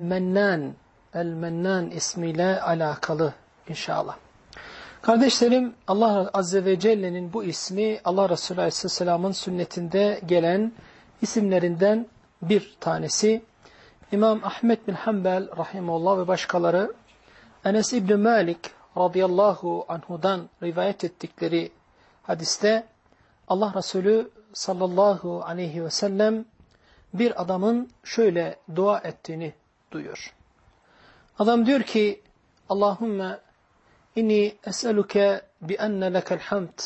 Mennan, El-Mennan ismiyle alakalı inşallah. Kardeşlerim Allah Azze ve Celle'nin bu ismi Allah Resulü Aleyhisselam'ın sünnetinde gelen isimlerinden bir tanesi. İmam Ahmet bin Hanbel rahimullah ve başkaları Enes İbni Malik radıyallahu anhudan rivayet ettikleri hadiste Allah Resulü sallallahu aleyhi ve sellem bir adamın şöyle dua ettiğini duyuyor. Adam diyor ki Allahümme inni es'eluke bi enne lekel hamd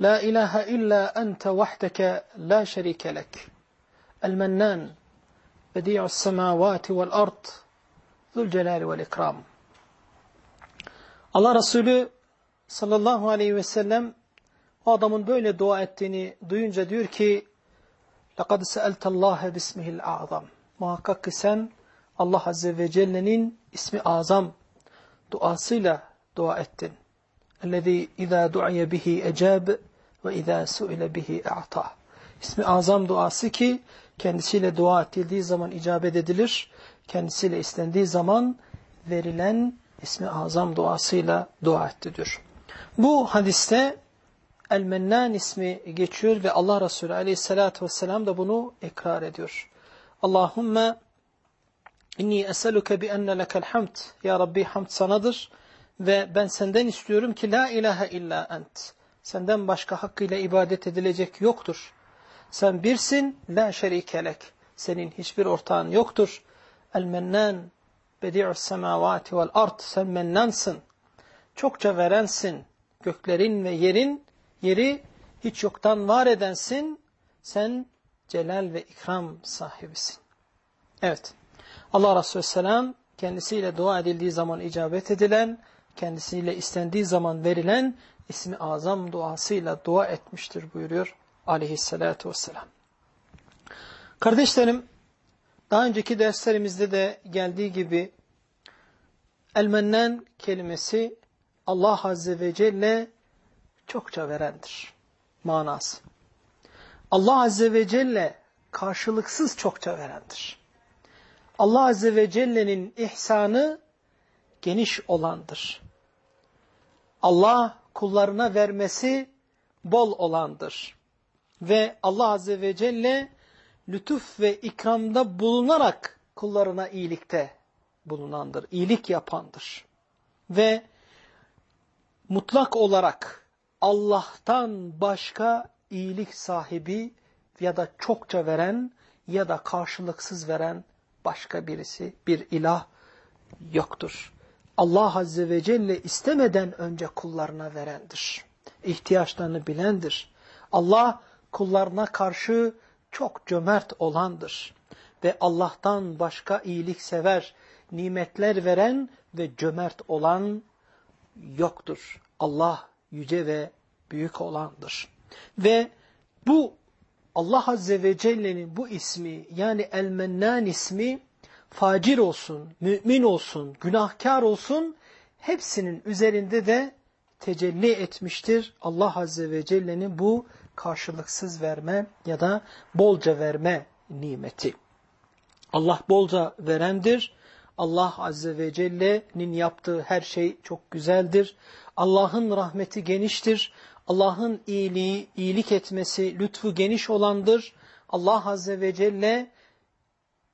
la ilahe illa ente vahdeke la şerike lek el mennan bedi'us semavati vel ard zul celali vel ikram Allah Resulü sallallahu aleyhi ve sellem o adamın böyle dua ettiğini duyunca diyor ki لَقَدْ سَأَلْتَ اللّٰهَ بِسْمِهِ الْاَعْظَمِ Muhakkak ki sen Allah Azze ve Celle'nin ismi azam duasıyla dua ettin. اَلَّذ۪ي اِذَا دُعِيَ بِهِ اَجَابِ وَاِذَا سُئِلَ بِهِ اَعْطَى İsmi azam duası ki kendisiyle dua edildiği zaman icabet edilir. Kendisiyle istendiği zaman verilen ismi azam duasıyla dua etti diyor. Bu hadiste El-Mennan ismi geçiyor ve Allah Resulü aleyhissalatü vesselam da bunu ikrar ediyor. Allahümme inni eseluke bi enne lekel hamd. Ya Rabbi hamd sanadır ve ben senden istiyorum ki la ilahe illa ent. Senden başka hakkıyla ibadet edilecek yoktur. Sen birsin, la şerike lek. Senin hiçbir ortağın yoktur. El-Mennan bedi'us semavati vel ard. Sen mennansın. Çokça verensin. Göklerin ve yerin yeri hiç yoktan var edensin. Sen celal ve ikram sahibisin. Evet. Allah Resulü Selam kendisiyle dua edildiği zaman icabet edilen, kendisiyle istendiği zaman verilen ismi azam duasıyla dua etmiştir buyuruyor aleyhissalatu vesselam. Kardeşlerim, daha önceki derslerimizde de geldiği gibi El-Mennan kelimesi Allah Azze ve Celle çokça verendir. Manası. Allah Azze ve Celle karşılıksız çokça verendir. Allah Azze ve Celle'nin ihsanı geniş olandır. Allah kullarına vermesi bol olandır. Ve Allah Azze ve Celle lütuf ve ikramda bulunarak kullarına iyilikte bulunandır, iyilik yapandır. Ve mutlak olarak Allah'tan başka iyilik sahibi ya da çokça veren ya da karşılıksız veren başka birisi, bir ilah yoktur. Allah Azze ve Celle istemeden önce kullarına verendir. İhtiyaçlarını bilendir. Allah kullarına karşı çok cömert olandır. Ve Allah'tan başka iyilik sever, nimetler veren ve cömert olan yoktur. Allah yüce ve büyük olandır. Ve bu Allah Azze ve Celle'nin bu ismi yani El-Mennan ismi facir olsun, mümin olsun, günahkar olsun hepsinin üzerinde de tecelli etmiştir. Allah Azze ve Celle'nin bu karşılıksız verme ya da bolca verme nimeti. Allah bolca verendir. Allah Azze ve Celle'nin yaptığı her şey çok güzeldir. Allah'ın rahmeti geniştir. Allah'ın iyiliği, iyilik etmesi, lütfu geniş olandır. Allah Azze ve Celle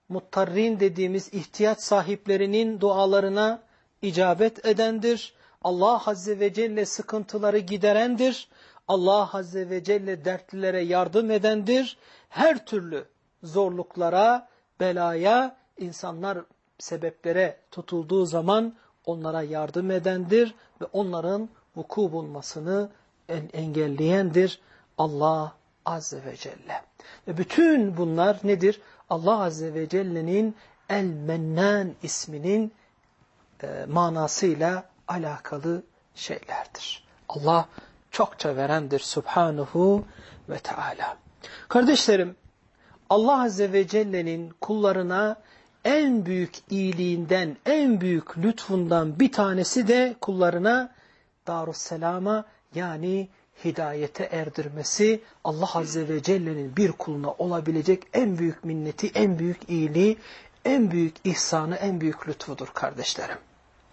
muttarrin dediğimiz ihtiyaç sahiplerinin dualarına icabet edendir. Allah Azze ve Celle sıkıntıları giderendir. Allah Azze ve Celle dertlilere yardım edendir. Her türlü zorluklara, belaya, insanlar sebeplere tutulduğu zaman onlara yardım edendir ve onların vuku bulmasını engelleyendir Allah Azze ve Celle. Ve bütün bunlar nedir? Allah Azze ve Celle'nin El-Mennan isminin e, manasıyla alakalı şeylerdir. Allah çokça verendir Subhanahu ve Teala. Kardeşlerim, Allah Azze ve Celle'nin kullarına en büyük iyiliğinden, en büyük lütfundan bir tanesi de kullarına Darusselam'a yani hidayete erdirmesi Allah Azze ve Celle'nin bir kuluna olabilecek en büyük minneti, en büyük iyiliği, en büyük ihsanı, en büyük lütfudur kardeşlerim.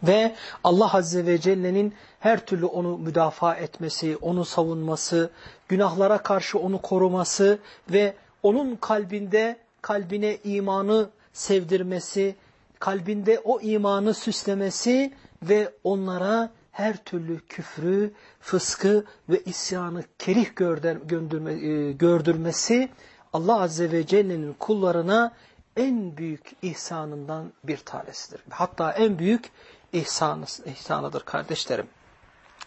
Ve Allah Azze ve Celle'nin her türlü onu müdafaa etmesi, onu savunması, günahlara karşı onu koruması ve onun kalbinde, kalbine imanı sevdirmesi, kalbinde o imanı süslemesi ve onlara her türlü küfrü, fıskı ve isyanı kerih e, gördürmesi Allah Azze ve Celle'nin kullarına en büyük ihsanından bir tanesidir. Hatta en büyük ihsanı, ihsanıdır kardeşlerim.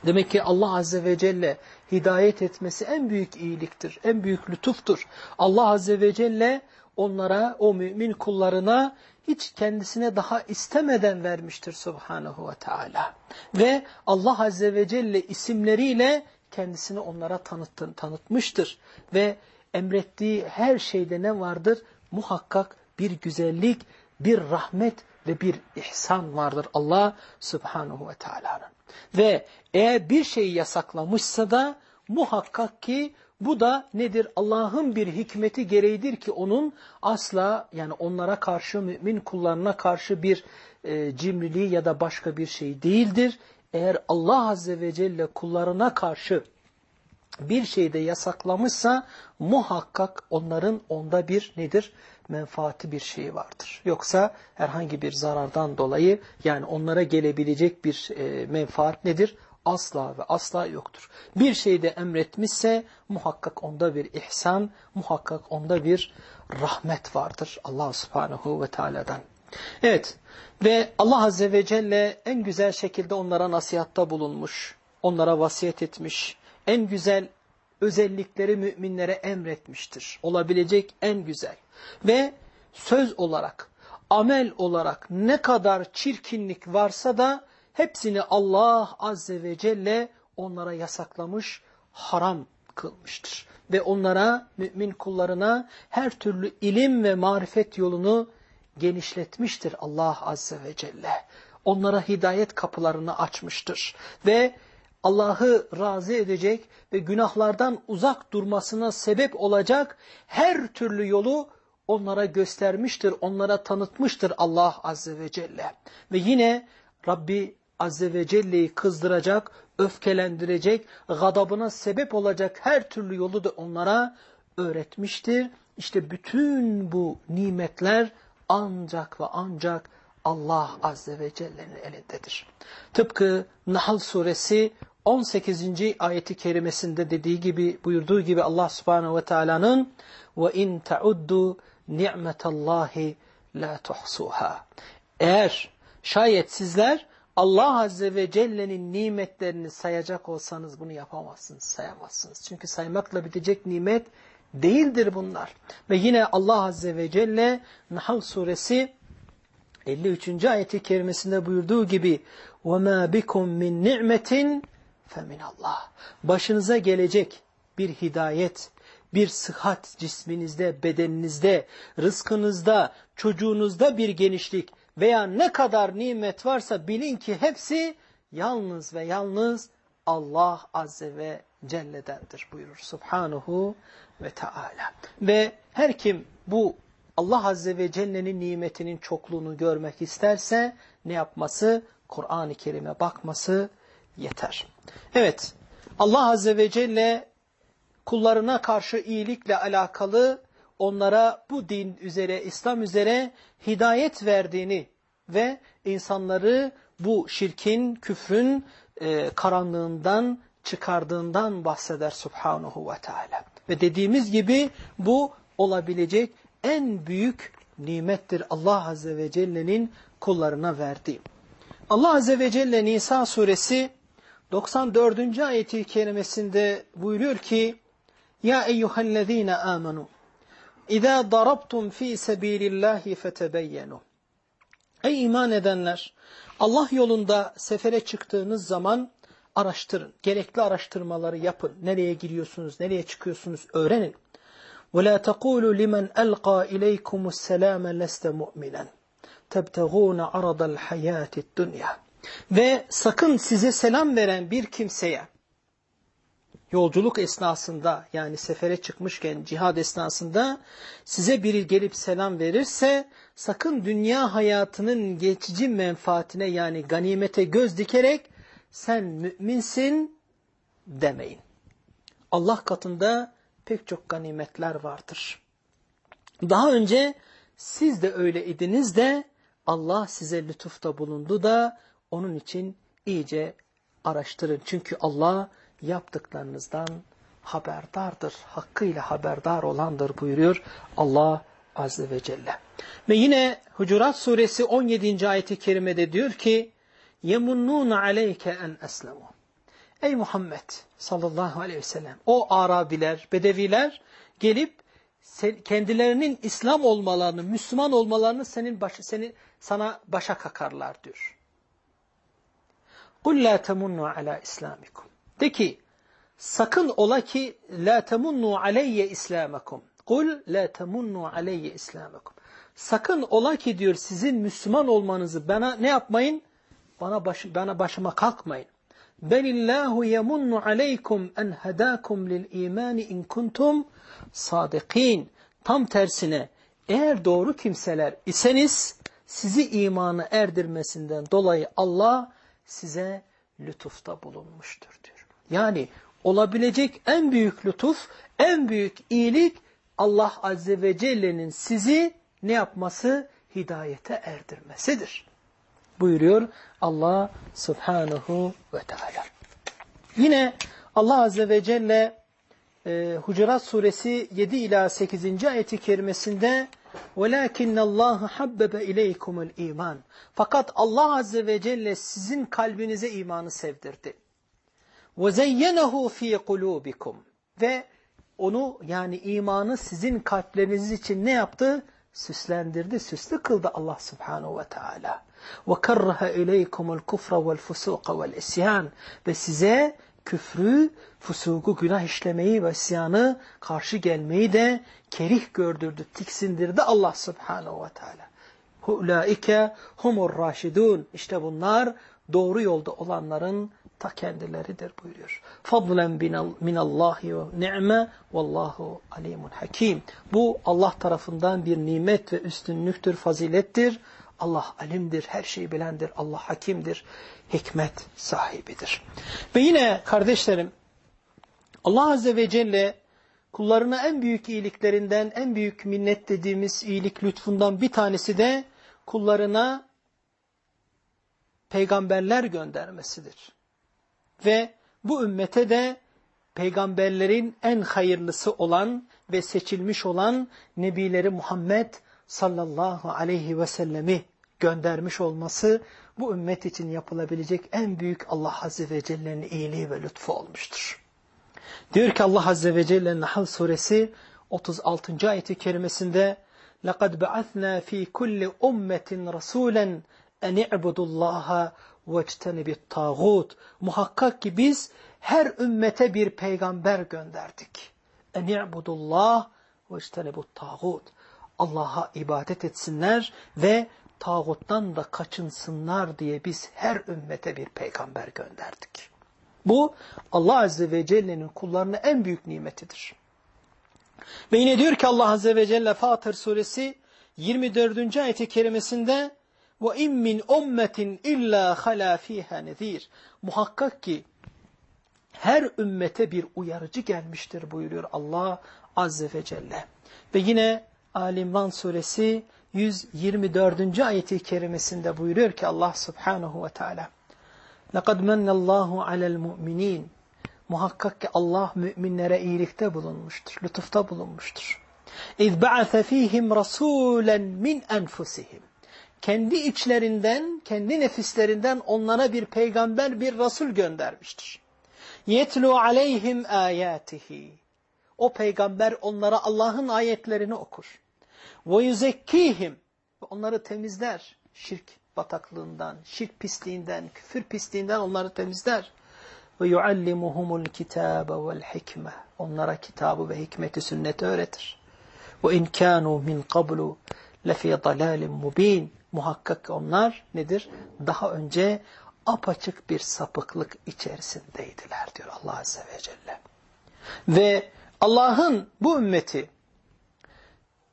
Demek ki Allah Azze ve Celle hidayet etmesi en büyük iyiliktir, en büyük lütuftur. Allah Azze ve Celle onlara, o mümin kullarına hiç kendisine daha istemeden vermiştir Subhanahu ve Teala. Ve Allah Azze ve Celle isimleriyle kendisini onlara tanıttın, tanıtmıştır. Ve emrettiği her şeyde ne vardır? Muhakkak bir güzellik, bir rahmet ve bir ihsan vardır Allah Subhanahu ve Teala'nın. Ve eğer bir şeyi yasaklamışsa da muhakkak ki bu da nedir? Allah'ın bir hikmeti gereğidir ki onun asla yani onlara karşı mümin kullarına karşı bir e, cimriliği ya da başka bir şey değildir. Eğer Allah Azze ve Celle kullarına karşı bir şeyde yasaklamışsa muhakkak onların onda bir nedir? Menfaati bir şey vardır. Yoksa herhangi bir zarardan dolayı yani onlara gelebilecek bir e, menfaat nedir? Asla ve asla yoktur. Bir şeyde emretmişse muhakkak onda bir ihsan, muhakkak onda bir rahmet vardır Allah subhanahu ve teala'dan. Evet ve Allah azze ve celle en güzel şekilde onlara nasihatta bulunmuş, onlara vasiyet etmiş, en güzel özellikleri müminlere emretmiştir. Olabilecek en güzel ve söz olarak, amel olarak ne kadar çirkinlik varsa da hepsini Allah Azze ve Celle onlara yasaklamış, haram kılmıştır. Ve onlara, mümin kullarına her türlü ilim ve marifet yolunu genişletmiştir Allah Azze ve Celle. Onlara hidayet kapılarını açmıştır. Ve Allah'ı razı edecek ve günahlardan uzak durmasına sebep olacak her türlü yolu onlara göstermiştir, onlara tanıtmıştır Allah Azze ve Celle. Ve yine Rabbi Azze ve Celle'yi kızdıracak, öfkelendirecek, gadabına sebep olacak her türlü yolu da onlara öğretmiştir. İşte bütün bu nimetler ancak ve ancak Allah Azze ve Celle'nin elindedir. Tıpkı Nahl suresi 18. ayeti kerimesinde dediği gibi buyurduğu gibi Allah Subhanahu ve Taala'nın ve in tauddu ni'metallahi la tuhsuha. Eğer şayet sizler Allah Azze ve Celle'nin nimetlerini sayacak olsanız bunu yapamazsınız, sayamazsınız. Çünkü saymakla bitecek nimet değildir bunlar. Ve yine Allah Azze ve Celle Nahl suresi 53. ayeti kerimesinde buyurduğu gibi وَمَا بِكُمْ مِنْ نِعْمَةٍ فَمِنَ Allah. Başınıza gelecek bir hidayet, bir sıhhat cisminizde, bedeninizde, rızkınızda, çocuğunuzda bir genişlik, veya ne kadar nimet varsa bilin ki hepsi yalnız ve yalnız Allah Azze ve Celle'dendir buyurur Subhanahu ve Teala. Ve her kim bu Allah Azze ve Celle'nin nimetinin çokluğunu görmek isterse ne yapması? Kur'an-ı Kerim'e bakması yeter. Evet, Allah Azze ve Celle kullarına karşı iyilikle alakalı onlara bu din üzere, İslam üzere hidayet verdiğini ve insanları bu şirkin, küfrün e, karanlığından çıkardığından bahseder Subhanahu ve Teala. Ve dediğimiz gibi bu olabilecek en büyük nimettir Allah Azze ve Celle'nin kullarına verdiği. Allah Azze ve Celle Nisa suresi 94. ayeti kerimesinde buyuruyor ki Ya eyyühellezine amenu İzâ darabtum fî sebîlillâhi fetebeyyenu. Ey iman edenler! Allah yolunda sefere çıktığınız zaman araştırın. Gerekli araştırmaları yapın. Nereye giriyorsunuz, nereye çıkıyorsunuz öğrenin. وَلَا تَقُولُوا لِمَنْ أَلْقَى إِلَيْكُمُ السَّلَامَ لَسْتَ مُؤْمِنًا تَبْتَغُونَ عَرَضَ الْحَيَاةِ الدُّنْيَا Ve sakın size selam veren bir kimseye yolculuk esnasında yani sefere çıkmışken cihad esnasında size biri gelip selam verirse sakın dünya hayatının geçici menfaatine yani ganimete göz dikerek sen müminsin demeyin. Allah katında pek çok ganimetler vardır. Daha önce siz de öyle idiniz de Allah size lütufta bulundu da onun için iyice araştırın. Çünkü Allah yaptıklarınızdan haberdardır. Hakkıyla haberdar olandır buyuruyor Allah Azze ve Celle. Ve yine Hucurat suresi 17. ayeti kerimede diyor ki يَمُنُّونَ عَلَيْكَ اَنْ أَسْلَمُوا Ey Muhammed sallallahu aleyhi ve sellem o Arabiler, Bedeviler gelip kendilerinin İslam olmalarını, Müslüman olmalarını senin başı, seni, sana başa kakarlar diyor. قُلْ لَا تَمُنُّوا عَلَى إِسْلَامِكُمْ de ki sakın ola ki la temunnu aleyye islamakum. Kul la temunnu aleyye islamakum. Sakın ola ki diyor sizin Müslüman olmanızı bana ne yapmayın? Bana, baş, bana başıma kalkmayın. Belillahu yemunnu aleykum en hedakum lil imani in kuntum sadikin. Tam tersine eğer doğru kimseler iseniz sizi imana erdirmesinden dolayı Allah size lütufta bulunmuştur diyor. Yani olabilecek en büyük lütuf, en büyük iyilik Allah Azze ve Celle'nin sizi ne yapması? Hidayete erdirmesidir. Buyuruyor Allah Subhanahu ve Teala. Yine Allah Azze ve Celle e, Hucurat Suresi 7 ila 8. ayeti kerimesinde وَلَاكِنَّ اللّٰهَ حَبَّبَ اِلَيْكُمُ الْا۪يمَانِ Fakat Allah Azze ve Celle sizin kalbinize imanı sevdirdi. وَزَيَّنَهُ ف۪ي قُلُوبِكُمْ Ve onu yani imanı sizin kalpleriniz için ne yaptı? Süslendirdi, süslü kıldı Allah Subhanahu ve Teala. وَكَرَّهَ اِلَيْكُمُ الْكُفْرَ وَالْفُسُوقَ وَالْاِسْيَانِ Ve size küfrü, fusuku, günah işlemeyi ve isyanı karşı gelmeyi de kerih gördürdü, tiksindirdi Allah Subhanahu ve Teala. Ulaike humur raşidun. İşte bunlar doğru yolda olanların ta kendileridir buyuruyor. Fadlen minallahi ve ni'me vallahu alimun hakim. Bu Allah tarafından bir nimet ve üstünlüktür, fazilettir. Allah alimdir, her şeyi bilendir, Allah hakimdir, hikmet sahibidir. Ve yine kardeşlerim, Allah Azze ve Celle kullarına en büyük iyiliklerinden, en büyük minnet dediğimiz iyilik lütfundan bir tanesi de kullarına peygamberler göndermesidir Ve bu ümmete de peygamberlerin en hayırlısı olan ve seçilmiş olan Nebileri Muhammed sallallahu aleyhi ve sellemi göndermiş olması bu ümmet için yapılabilecek en büyük Allah Azze ve Celle'nin iyiliği ve lütfu olmuştur. Diyor ki Allah Azze ve Celle Nahl suresi 36. ayeti kerimesinde لَقَدْ بَعَثْنَا ف۪ي كُلِّ اُمَّةٍ رَسُولًا اَنْ اِعْبُدُ اللّٰهَ وَاجْتَنِبِ الطَّاغُوتِ Muhakkak ki biz her ümmete bir peygamber gönderdik. اَنْ اِعْبُدُ اللّٰهِ وَاجْتَنِبُ الطَّاغُوتِ Allah'a ibadet etsinler ve tağuttan da kaçınsınlar diye biz her ümmete bir peygamber gönderdik. Bu Allah Azze ve Celle'nin kullarına en büyük nimetidir. Ve yine diyor ki Allah Azze ve Celle Fatır suresi 24. ayeti kerimesinde وَاِمْ مِنْ اُمَّةٍ اِلَّا خَلَا ف۪يهَا نَذ۪يرٌ Muhakkak ki her ümmete bir uyarıcı gelmiştir buyuruyor Allah Azze ve Celle. Ve yine Ali suresi 124. ayeti kerimesinde buyuruyor ki Allah subhanahu ve teala لَقَدْ مَنَّ اللّٰهُ عَلَى الْمُؤْمِنِينَ Muhakkak ki Allah müminlere iyilikte bulunmuştur, lütufta bulunmuştur. اِذْ بَعَثَ ف۪يهِمْ رَسُولًا مِنْ أَنْفُسِهِمْ kendi içlerinden, kendi nefislerinden onlara bir peygamber, bir rasul göndermiştir. Yetlu aleyhim ayatihi. O peygamber onlara Allah'ın ayetlerini okur. Ve yüzekkihim. Onları temizler. Şirk bataklığından, şirk pisliğinden, küfür pisliğinden onları temizler. Ve yuallimuhumul kitabe vel hikme. Onlara kitabı ve hikmeti sünneti öğretir. Ve inkanu min qablu lefi dalalin mubin. Muhakkak onlar nedir? Daha önce apaçık bir sapıklık içerisindeydiler diyor Allah Azze ve Celle. Ve Allah'ın bu ümmeti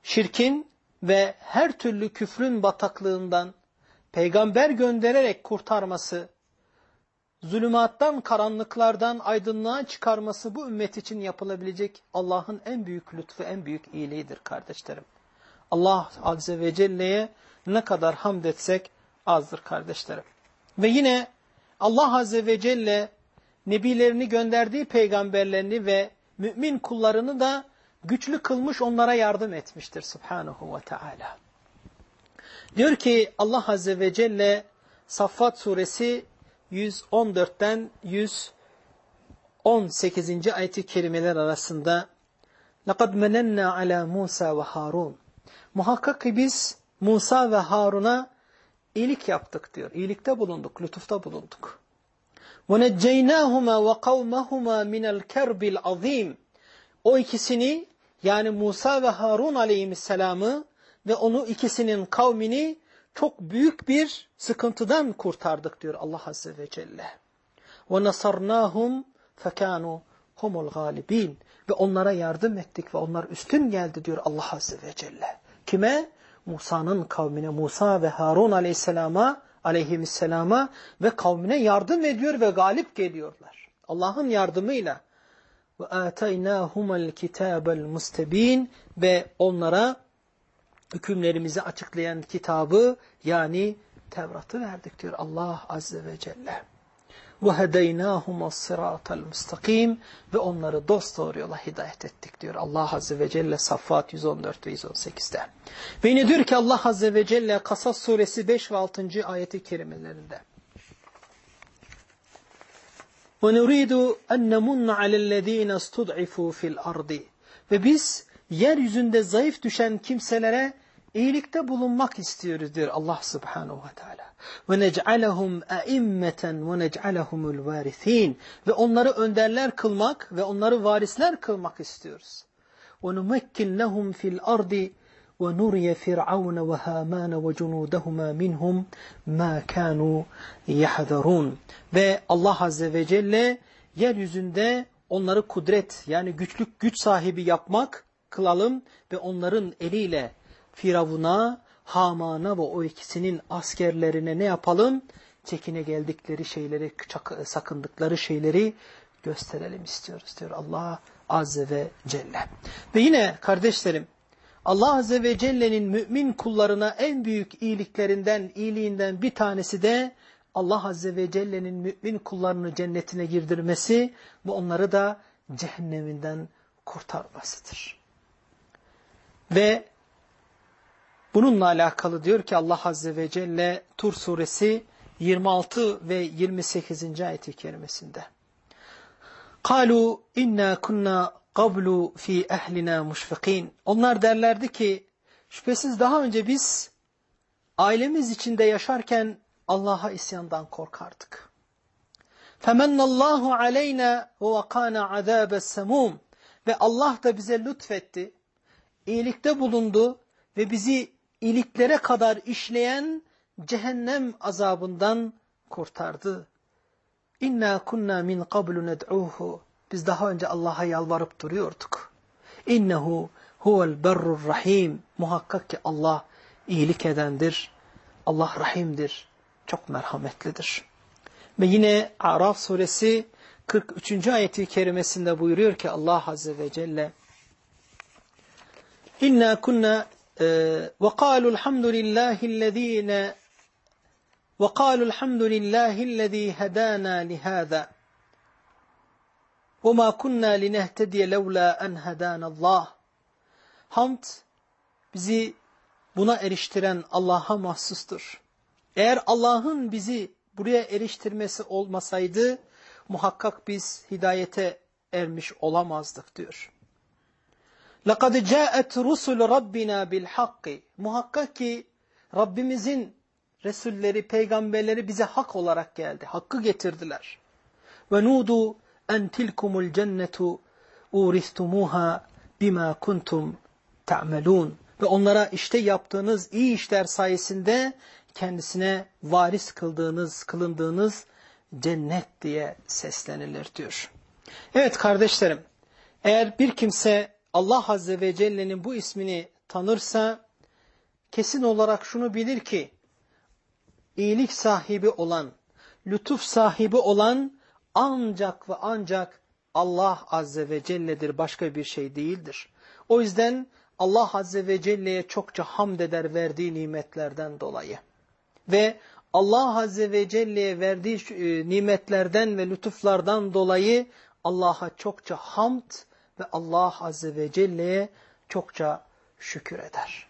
şirkin ve her türlü küfrün bataklığından peygamber göndererek kurtarması, zulümattan, karanlıklardan aydınlığa çıkarması bu ümmet için yapılabilecek Allah'ın en büyük lütfu, en büyük iyiliğidir kardeşlerim. Allah Azze ve Celle'ye ne kadar hamd etsek azdır kardeşlerim. Ve yine Allah Azze ve Celle nebilerini gönderdiği peygamberlerini ve mümin kullarını da güçlü kılmış onlara yardım etmiştir Subhanahu ve Teala. Diyor ki Allah Azze ve Celle Saffat suresi 114'ten 118. ayeti kerimeler arasında لَقَدْ مَنَنَّا عَلَى Musa ve Harun Muhakkak ki biz Musa ve Harun'a iyilik yaptık diyor. İyilikte bulunduk, lütufta bulunduk. وَنَجَّيْنَاهُمَا وَقَوْمَهُمَا مِنَ الْكَرْبِ الْعَظِيمِ O ikisini yani Musa ve Harun aleyhisselamı ve onu ikisinin kavmini çok büyük bir sıkıntıdan kurtardık diyor Allah Azze ve Celle. وَنَصَرْنَاهُمْ فَكَانُوا humul galibin ve onlara yardım ettik ve onlar üstün geldi diyor Allah Azze ve Celle. Kime? Musa'nın kavmine, Musa ve Harun aleyhisselama, aleyhisselama ve kavmine yardım ediyor ve galip geliyorlar. Allah'ın yardımıyla ve ataynahumul kitabel mustebin ve onlara hükümlerimizi açıklayan kitabı yani Tevrat'ı verdik diyor Allah Azze ve Celle. وَهَدَيْنَاهُمَ الصِّرَاطَ الْمُسْتَقِيمِ Ve onları dost doğru yola hidayet ettik diyor Allah Azze ve Celle Saffat 114 ve 118'de. Ve yine diyor ki Allah Azze ve Celle Kasas suresi 5 ve 6. ayeti kerimelerinde. وَنُرِيدُ أَنْ نَمُنَّ عَلَى الَّذ۪ينَ اسْتُضْعِفُوا فِي الْأَرْضِ Ve biz yeryüzünde zayıf düşen kimselere iyilikte bulunmak istiyoruz diyor Allah Subhanahu ve Teala. Ve nec'alehum a'immeten ve nec'alehumul varithin ve onları önderler kılmak ve onları varisler kılmak istiyoruz. Ve numekkin lehum fil ardi ve nuriye firavun ve haman ve cunudahuma minhum ma kanu yahdharun. Ve Allah azze ve celle yeryüzünde onları kudret yani güçlük güç sahibi yapmak kılalım ve onların eliyle Firavun'a, Haman'a ve o ikisinin askerlerine ne yapalım? Çekine geldikleri şeyleri, sakındıkları şeyleri gösterelim istiyoruz diyor Allah Azze ve Celle. Ve yine kardeşlerim Allah Azze ve Celle'nin mümin kullarına en büyük iyiliklerinden, iyiliğinden bir tanesi de Allah Azze ve Celle'nin mümin kullarını cennetine girdirmesi ve onları da cehenneminden kurtarmasıdır. Ve bununla alakalı diyor ki Allah Azze ve Celle Tur suresi 26 ve 28. ayet-i kerimesinde. قَالُوا اِنَّا كُنَّا قَبْلُ ف۪ي اَهْلِنَا مُشْفِقِينَ Onlar derlerdi ki şüphesiz daha önce biz ailemiz içinde yaşarken Allah'a isyandan korkardık. فَمَنَّ اللّٰهُ عَلَيْنَا وَوَقَانَ عَذَابَ السَّمُومِ Ve Allah da bize lütfetti, iyilikte bulundu ve bizi iliklere kadar işleyen cehennem azabından kurtardı. İnna kunna min qablu ned'uhu. Biz daha önce Allah'a yalvarıp duruyorduk. İnnehu huvel berrur rahim. Muhakkak ki Allah iyilik edendir. Allah rahimdir. Çok merhametlidir. Ve yine Araf suresi 43. ayeti kerimesinde buyuruyor ki Allah Azze ve Celle İnna kunna ee, وقالوا الحمد لله الذين وقالوا الحمد لله الذي هدانا لهذا وما كنا لنهتدي لولا أن هدانا الله Hamd bizi buna eriştiren Allah'a mahsustur. Eğer Allah'ın bizi buraya eriştirmesi olmasaydı muhakkak biz hidayete ermiş olamazdık diyor. لَقَدْ جَاءَتْ رُسُلُ رَبِّنَا بِالْحَقِّ Muhakkak ki Rabbimizin Resulleri, peygamberleri bize hak olarak geldi. Hakkı getirdiler. وَنُودُوا اَنْ تِلْكُمُ الْجَنَّةُ اُورِثْتُمُوهَا بِمَا كُنْتُمْ تَعْمَلُونَ Ve onlara işte yaptığınız iyi işler sayesinde kendisine varis kıldığınız, kılındığınız cennet diye seslenilir diyor. Evet kardeşlerim, Eğer bir kimse Allah Azze ve Celle'nin bu ismini tanırsa kesin olarak şunu bilir ki iyilik sahibi olan, lütuf sahibi olan ancak ve ancak Allah Azze ve Celle'dir başka bir şey değildir. O yüzden Allah Azze ve Celle'ye çokça hamd eder verdiği nimetlerden dolayı. Ve Allah Azze ve Celle'ye verdiği e, nimetlerden ve lütuflardan dolayı Allah'a çokça hamd ve Allah Azze ve Celle'ye çokça şükür eder.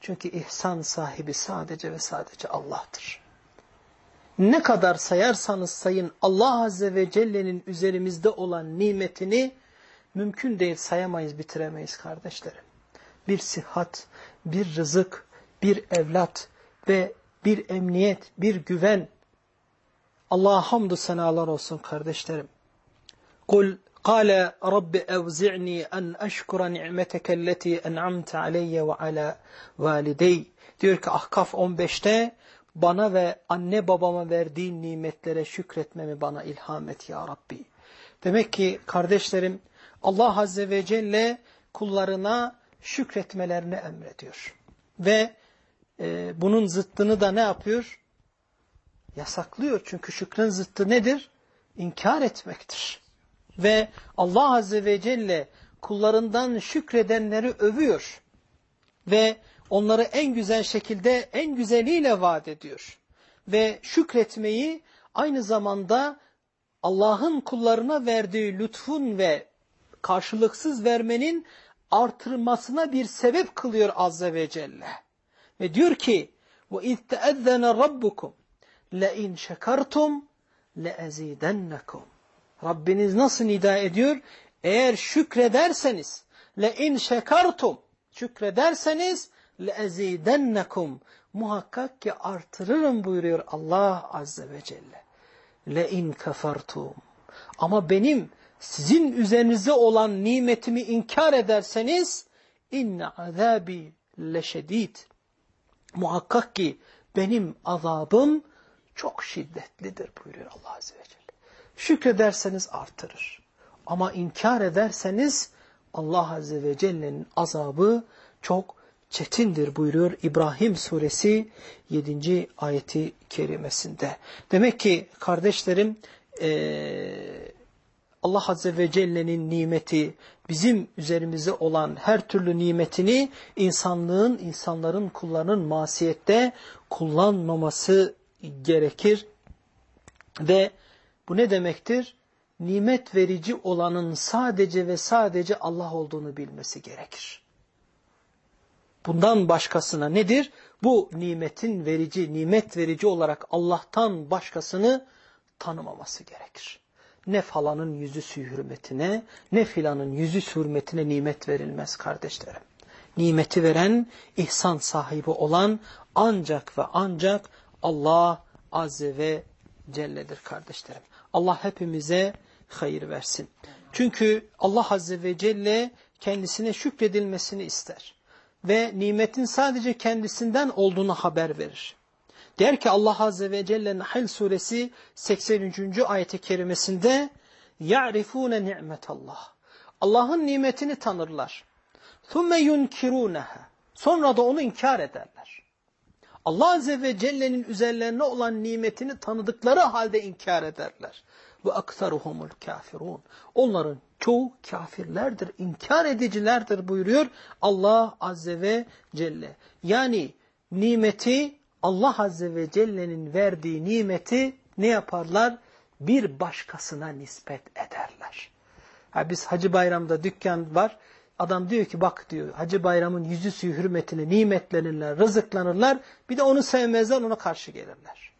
Çünkü ihsan sahibi sadece ve sadece Allah'tır. Ne kadar sayarsanız sayın Allah Azze ve Celle'nin üzerimizde olan nimetini mümkün değil sayamayız bitiremeyiz kardeşlerim. Bir sihat, bir rızık, bir evlat ve bir emniyet, bir güven. Allah'a hamdü senalar olsun kardeşlerim. Kul قال رب أوزعني أن أشكر نعمتك التي أنعمت علي وعلى والدي diyor ki Ahkaf 15'te bana ve anne babama verdiğin nimetlere şükretmemi bana ilham et ya Rabbi. Demek ki kardeşlerim Allah Azze ve Celle kullarına şükretmelerini emrediyor. Ve e, bunun zıttını da ne yapıyor? Yasaklıyor. Çünkü şükrün zıttı nedir? İnkar etmektir. Ve Allah Azze ve Celle kullarından şükredenleri övüyor. Ve onları en güzel şekilde, en güzeliyle vaat ediyor. Ve şükretmeyi aynı zamanda Allah'ın kullarına verdiği lütfun ve karşılıksız vermenin artırmasına bir sebep kılıyor Azze ve Celle. Ve diyor ki وَاِذْ تَأَذَّنَ رَبُّكُمْ لَاِنْ شَكَرْتُمْ لَاَزِيدَنَّكُمْ Rabbiniz nasıl nida ediyor? Eğer şükrederseniz le in şekartum şükrederseniz le ezidennekum muhakkak ki artırırım buyuruyor Allah azze ve celle. Le in kafartum ama benim sizin üzerinize olan nimetimi inkar ederseniz inne azabi leşedid. Muhakkak ki benim azabım çok şiddetlidir buyuruyor Allah Azze ve Celle. Şükrederseniz artırır. Ama inkar ederseniz Allah Azze ve Celle'nin azabı çok çetindir buyuruyor İbrahim suresi 7. ayeti kerimesinde. Demek ki kardeşlerim ee, Allah Azze ve Celle'nin nimeti, bizim üzerimize olan her türlü nimetini insanlığın, insanların, kullarının masiyette kullanmaması gerekir. Ve bu ne demektir? Nimet verici olanın sadece ve sadece Allah olduğunu bilmesi gerekir. Bundan başkasına nedir? Bu nimetin verici, nimet verici olarak Allah'tan başkasını tanımaması gerekir ne falanın yüzü hürmetine ne filanın yüzü hürmetine nimet verilmez kardeşlerim. Nimeti veren, ihsan sahibi olan ancak ve ancak Allah Azze ve Celle'dir kardeşlerim. Allah hepimize hayır versin. Çünkü Allah Azze ve Celle kendisine şükredilmesini ister. Ve nimetin sadece kendisinden olduğunu haber verir. Der ki Allah Azze ve Celle Nahl suresi 83. ayeti kerimesinde يَعْرِفُونَ نِعْمَةَ اللّٰهِ Allah'ın nimetini tanırlar. ثُمَّ يُنْكِرُونَهَا Sonra da onu inkar ederler. Allah Azze ve Celle'nin üzerlerine olan nimetini tanıdıkları halde inkar ederler. Ve aksaruhumul kafirun. Onların çoğu kafirlerdir, inkar edicilerdir buyuruyor Allah Azze ve Celle. Yani nimeti Allah Azze ve Celle'nin verdiği nimeti ne yaparlar? Bir başkasına nispet ederler. Ha biz Hacı Bayram'da dükkan var. Adam diyor ki bak diyor Hacı Bayram'ın yüzü suyu hürmetine nimetlenirler, rızıklanırlar. Bir de onu sevmezler, ona karşı gelirler.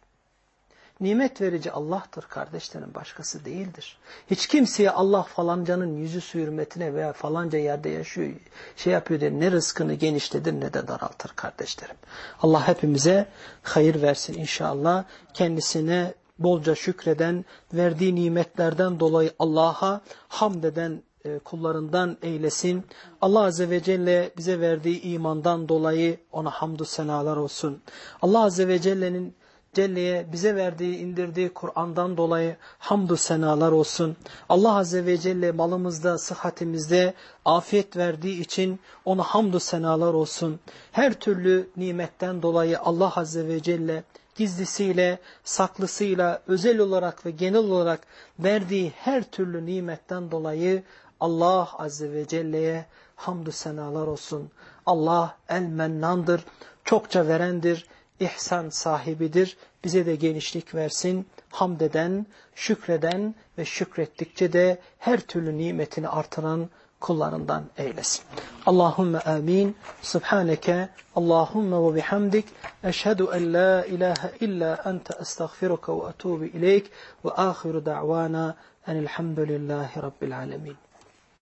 Nimet verici Allah'tır kardeşlerin başkası değildir. Hiç kimseye Allah falancanın yüzü su hürmetine veya falanca yerde yaşıyor, şey yapıyor diye ne rızkını genişledir ne de daraltır kardeşlerim. Allah hepimize hayır versin inşallah. Kendisine bolca şükreden, verdiği nimetlerden dolayı Allah'a hamd eden kullarından eylesin. Allah Azze ve Celle bize verdiği imandan dolayı ona hamdü senalar olsun. Allah Azze ve Celle'nin Celle'ye bize verdiği, indirdiği Kur'an'dan dolayı hamdü senalar olsun. Allah Azze ve Celle malımızda, sıhhatimizde afiyet verdiği için ona hamdü senalar olsun. Her türlü nimetten dolayı Allah Azze ve Celle gizlisiyle, saklısıyla, özel olarak ve genel olarak verdiği her türlü nimetten dolayı Allah Azze ve Celle'ye hamdü senalar olsun. Allah el-mennandır, çokça verendir, ihsan sahibidir. Bize de genişlik versin. Hamd eden, şükreden ve şükrettikçe de her türlü nimetini artıran kullarından eylesin. Allahümme amin. Subhaneke Allahümme ve bihamdik. Eşhedü en la ilahe illa ente estağfiruka ve etubu ileyk. Ve ahiru da'vana enilhamdülillahi rabbil alemin.